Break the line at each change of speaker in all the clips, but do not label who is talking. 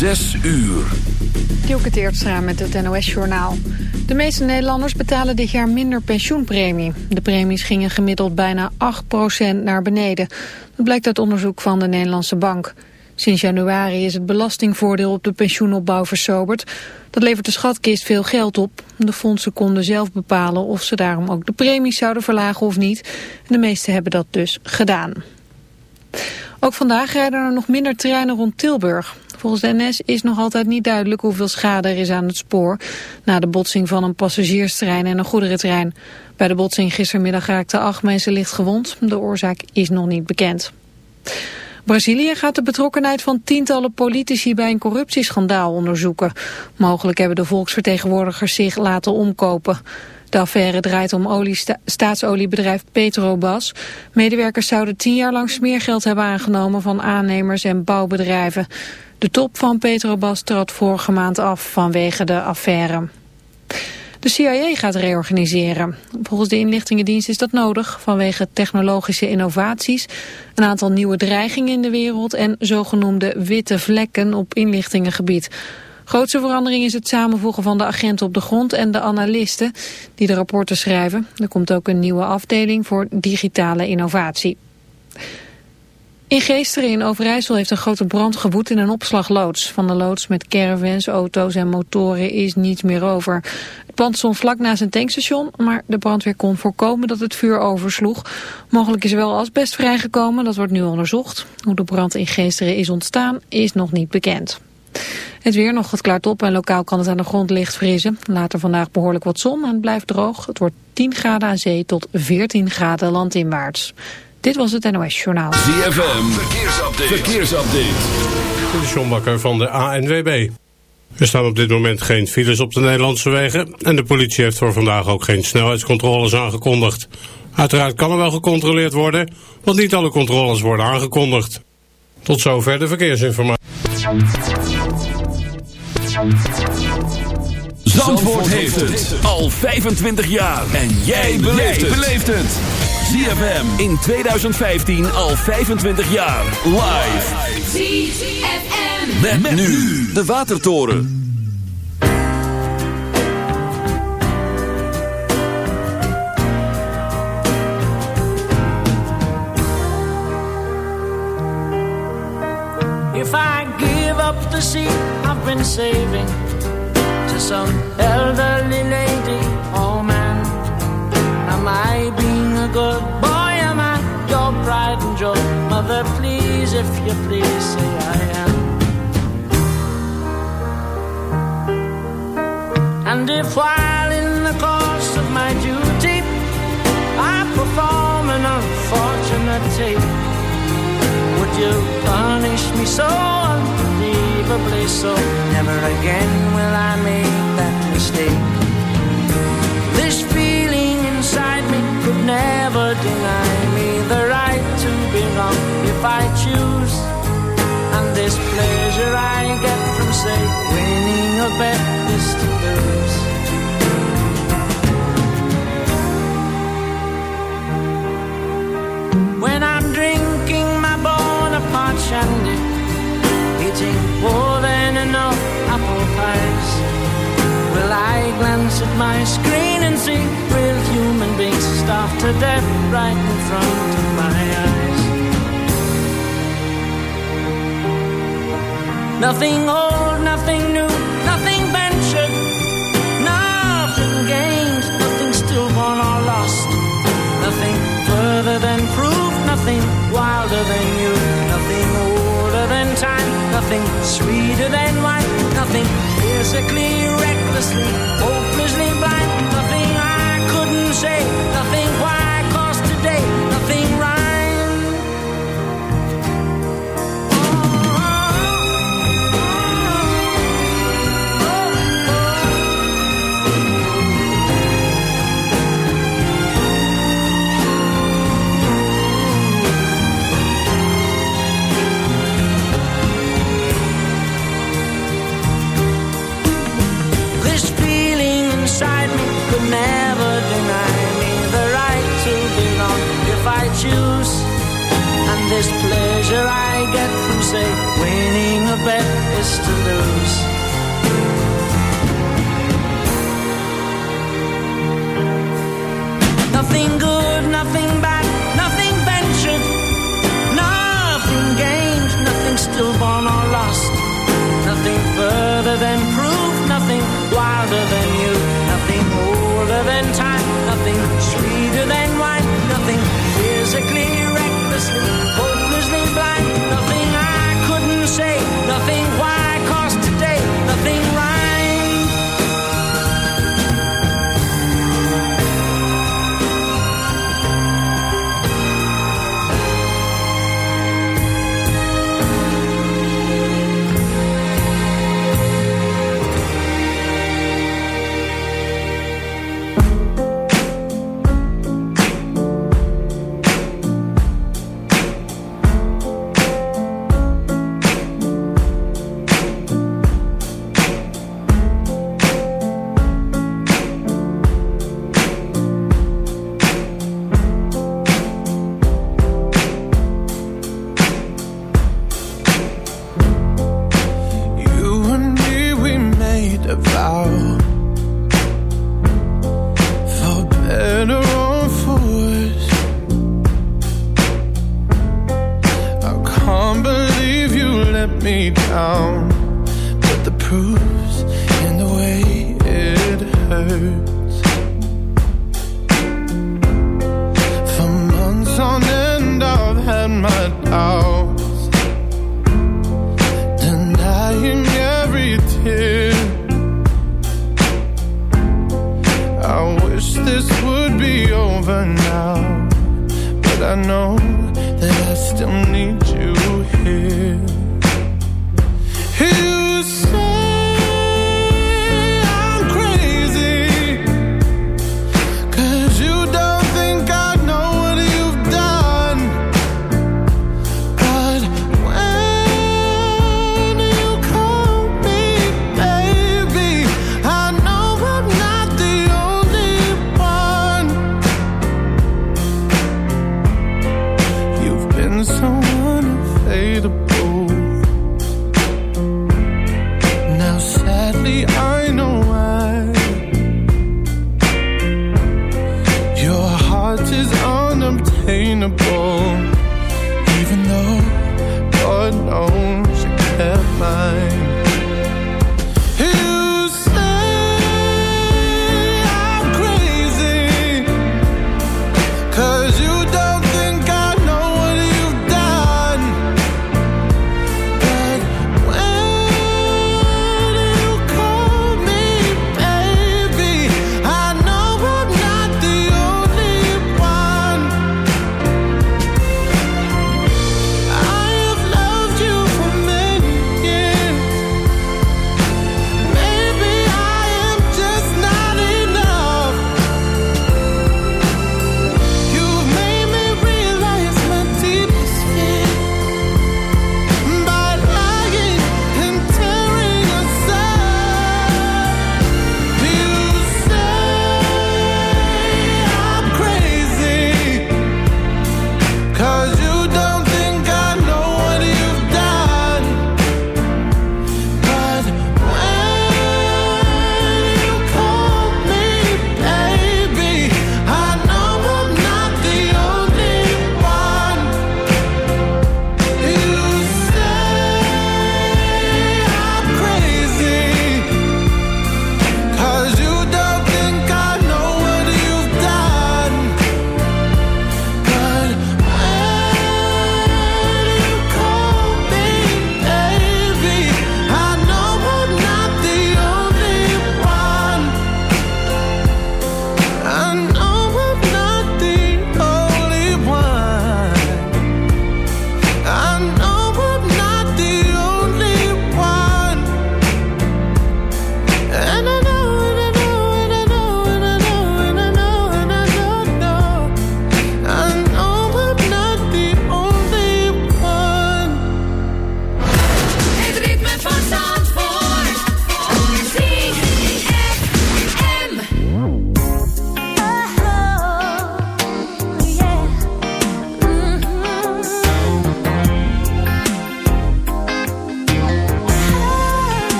Zes uur.
Dielke Teertstra met het NOS-journaal. De meeste Nederlanders betalen dit jaar minder pensioenpremie. De premies gingen gemiddeld bijna 8% naar beneden. Dat blijkt uit onderzoek van de Nederlandse Bank. Sinds januari is het belastingvoordeel op de pensioenopbouw versoberd. Dat levert de schatkist veel geld op. De fondsen konden zelf bepalen of ze daarom ook de premies zouden verlagen of niet. de meeste hebben dat dus gedaan. Ook vandaag rijden er nog minder treinen rond Tilburg. Volgens de NS is nog altijd niet duidelijk hoeveel schade er is aan het spoor... na de botsing van een passagierstrein en een goederentrein. Bij de botsing gistermiddag raakten acht mensen licht gewond. De oorzaak is nog niet bekend. Brazilië gaat de betrokkenheid van tientallen politici bij een corruptieschandaal onderzoeken. Mogelijk hebben de volksvertegenwoordigers zich laten omkopen. De affaire draait om olie, staatsoliebedrijf Petrobas. Medewerkers zouden tien jaar lang smeergeld hebben aangenomen van aannemers en bouwbedrijven. De top van Petrobas trad vorige maand af vanwege de affaire. De CIA gaat reorganiseren. Volgens de inlichtingendienst is dat nodig vanwege technologische innovaties, een aantal nieuwe dreigingen in de wereld en zogenoemde witte vlekken op inlichtingengebied. Grootste verandering is het samenvoegen van de agenten op de grond en de analisten die de rapporten schrijven. Er komt ook een nieuwe afdeling voor digitale innovatie. In Geesteren in Overijssel heeft een grote brand gewoed in een opslagloods. Van de loods met caravans, auto's en motoren is niets meer over. Het pand stond vlak naast een tankstation, maar de brandweer kon voorkomen dat het vuur oversloeg. Mogelijk is er wel asbest vrijgekomen, dat wordt nu onderzocht. Hoe de brand in Geesteren is ontstaan is nog niet bekend. Het weer nog, het klaart op en lokaal kan het aan de grond licht vriezen. Later vandaag behoorlijk wat zon en het blijft droog. Het wordt 10 graden aan zee tot 14 graden landinwaarts. Dit was het NOS Journaal.
ZFM, verkeersupdate. verkeersupdate.
De John Bakker van de ANWB. Er staan op dit moment geen files op de Nederlandse wegen... en de politie heeft voor vandaag ook geen snelheidscontroles aangekondigd. Uiteraard kan er wel gecontroleerd worden... want niet alle controles worden aangekondigd. Tot zover de verkeersinformatie.
Zandvoort heeft het al 25 jaar. En jij beleeft het. ZFM in 2015 al 25 jaar. Live. ZFM. Met, met nu de Watertoren.
If I give up the seat I've been saving to some elderly lady, oh man, am I being a good boy? Am I your pride and joy? Mother, please, if you please, say I am. And if while in the course of my duty I perform an unfortunate tape, would you punish me so unbelievably so? Never again will I make that mistake. This feeling inside me could never deny me the right to be wrong if I choose. And this pleasure I get from, say, winning a bet is to lose. When I'm drinking my Bonaparte shandy, eating more than enough apple pies, will I glance at my screen and see death right in front of my eyes? Nothing old, nothing new, nothing ventured, nothing gained, nothing stillborn or lost, nothing further than proof, nothing wilder than you, nothing older than time, nothing sweeter than wine, nothing physically, recklessly, hopelessly blind, nothing I couldn't say, this pleasure I get from, say, winning a
bet is to lose.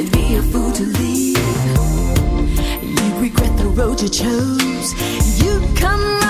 and be a fool to leave. You regret the road you chose. You come.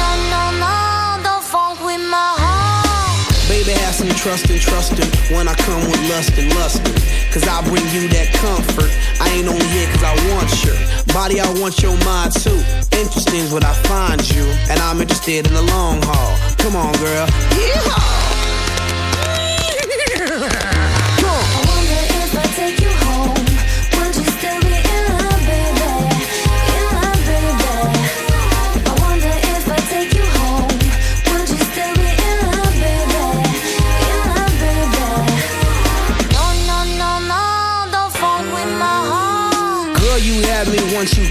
Baby, have some trust and trust him when I come with lust and lustin'. Cause I bring you that comfort. I ain't only here cause I want your body, I want your mind too. Interesting is what I find you, and I'm interested in the long haul. Come on, girl. Yeehaw!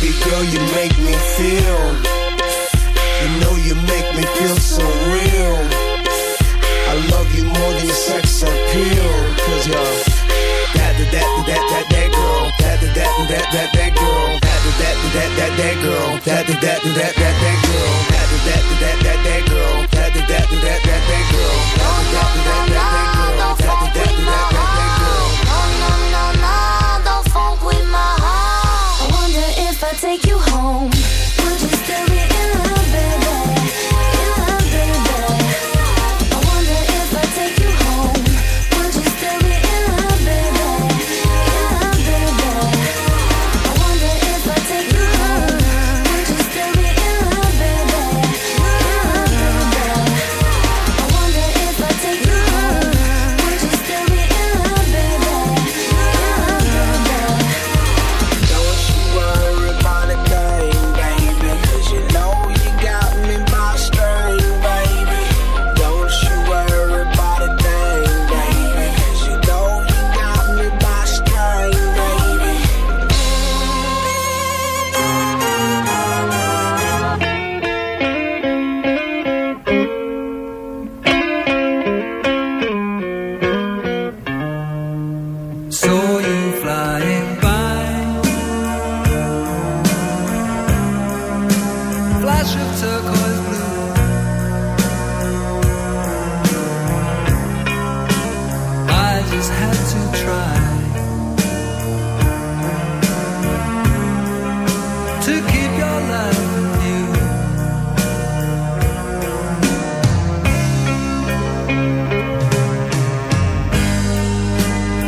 Baby
girl, you make me feel. You know you make me feel so real. I love you more than sex appeal. Cause you're that, that, that, that, that, that girl. That, that, that, that, that, that girl. That, that, that, that, that, girl. That, that, that, that, that, that girl. That, that, that, that, that, girl. That, that, that, that, that girl. That, that, that, that, that, girl. That, that, that, that, that girl.
Home. Would you still be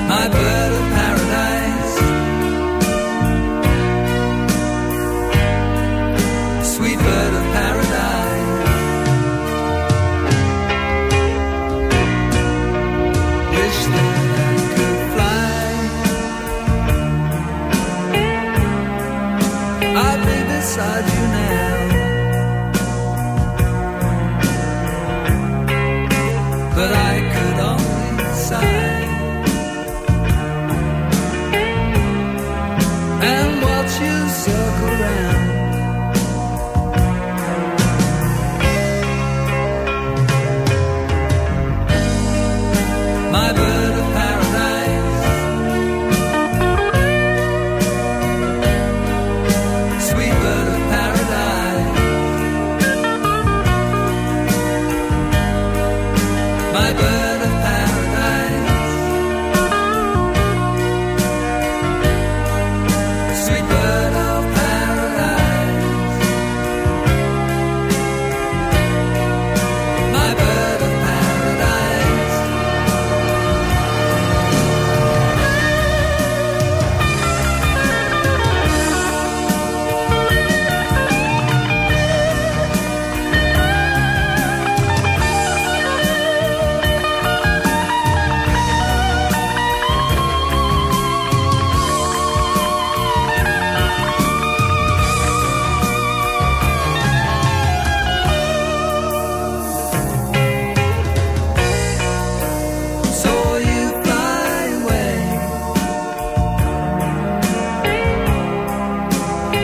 My bird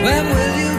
When will you?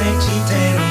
れ
散
てる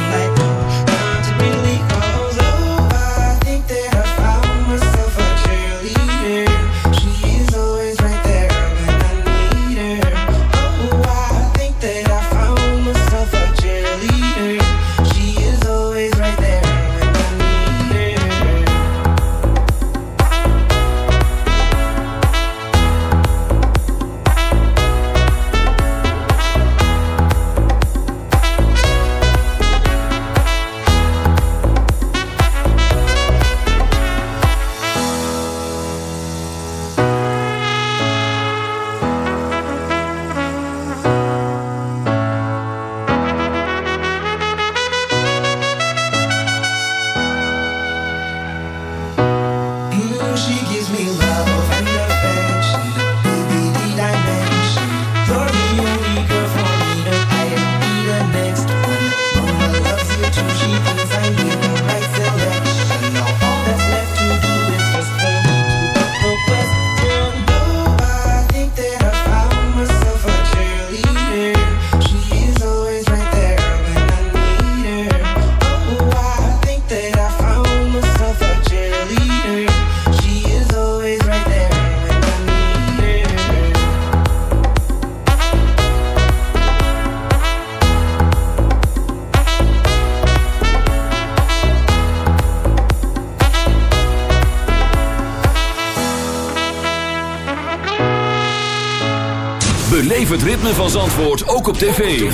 ritme van Zandvoort ook op tv.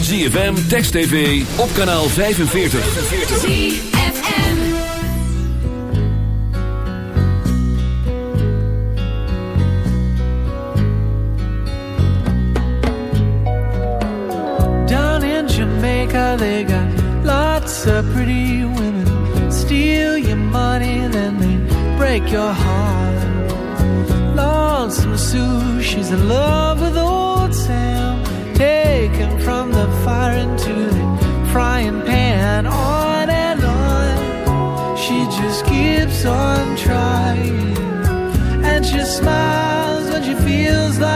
ZFM, Text TV, op kanaal 45.
ZFM.
Down in Jamaica, they got lots of pretty women. Steal your money, then they break your heart. Lonesome Sue, she's in love with from the fire into the frying pan. On and on, she just keeps on trying. And she smiles when she feels like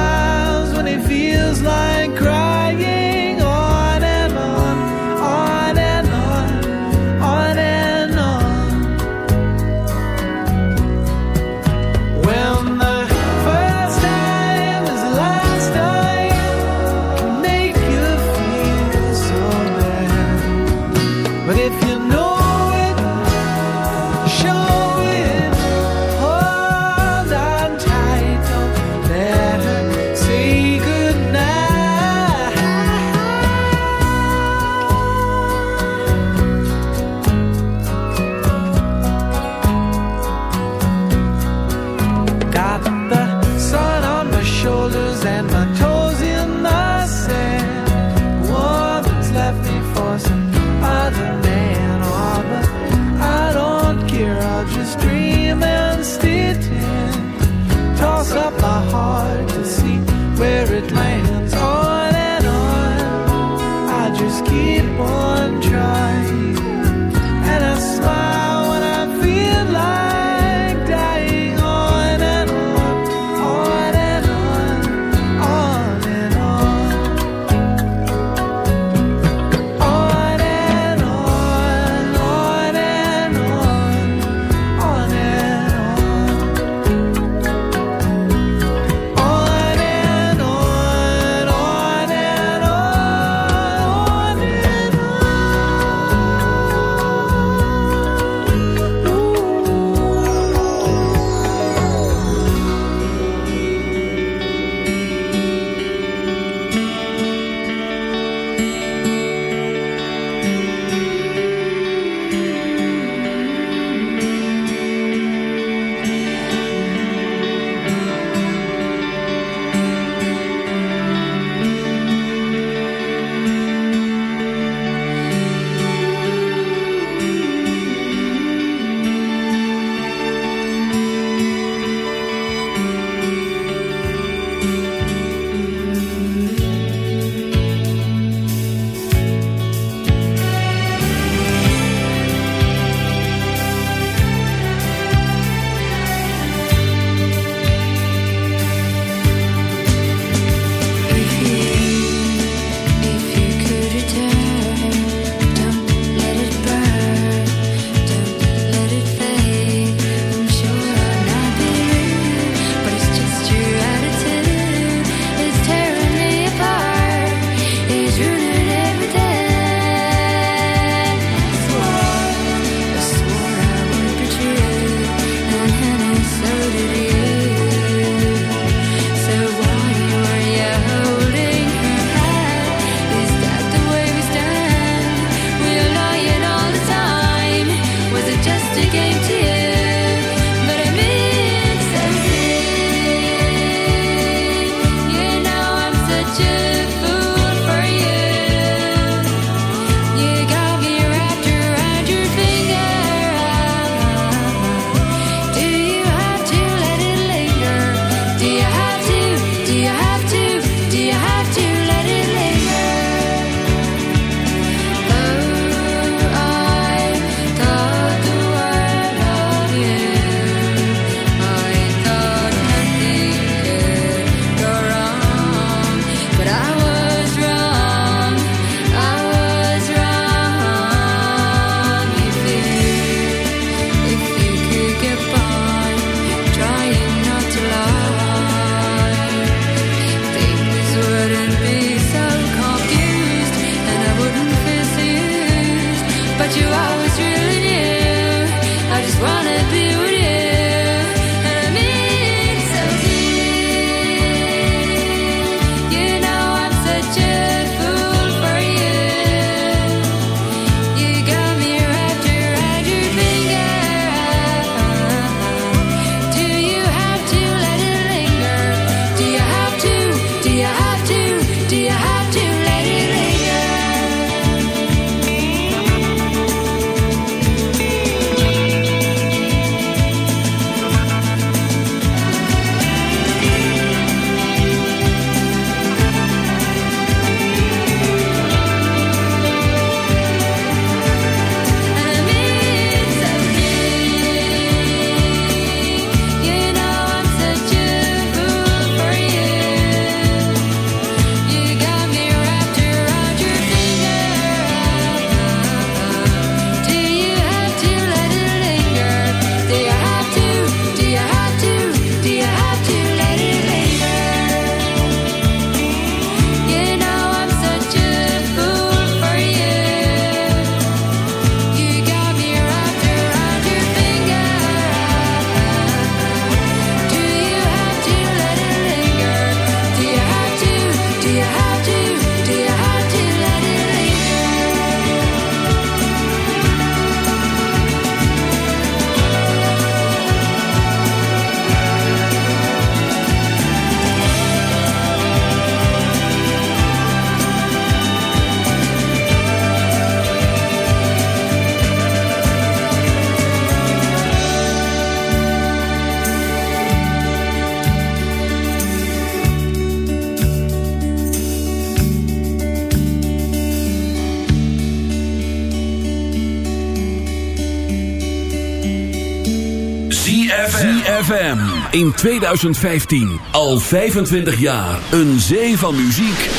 in 2015. Al 25 jaar. Een zee van muziek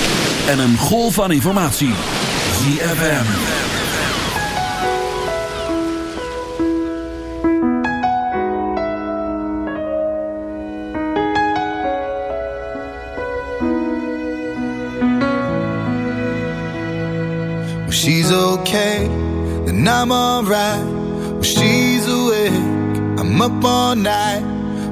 en een golf van informatie. ZFM.
She's okay, then I'm alright. She's awake, I'm up all night.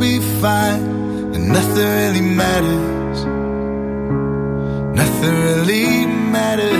be fine, and nothing really matters. Nothing really matters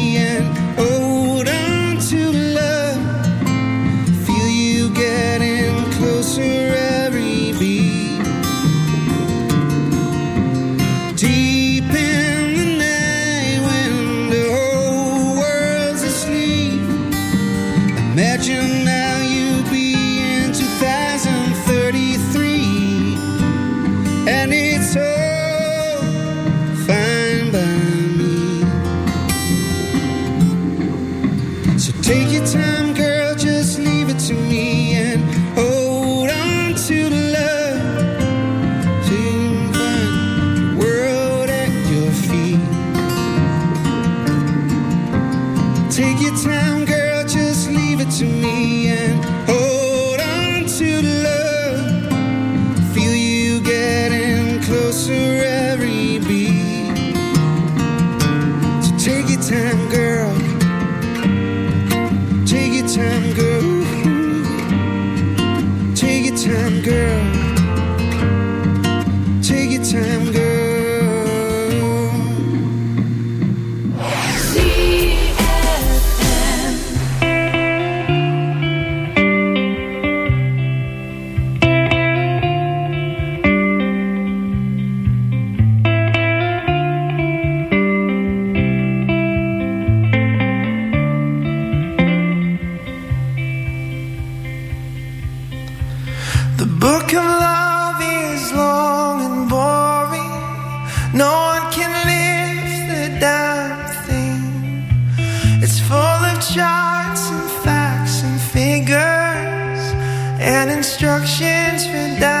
instructions for
that.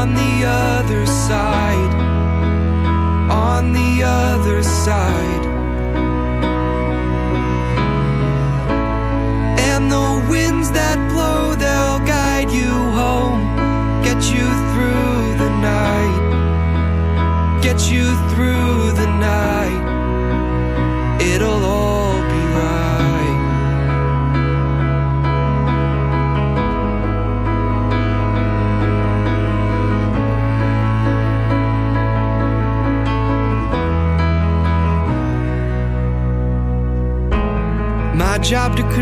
on the other side, on the other side. And the winds that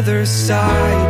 other side.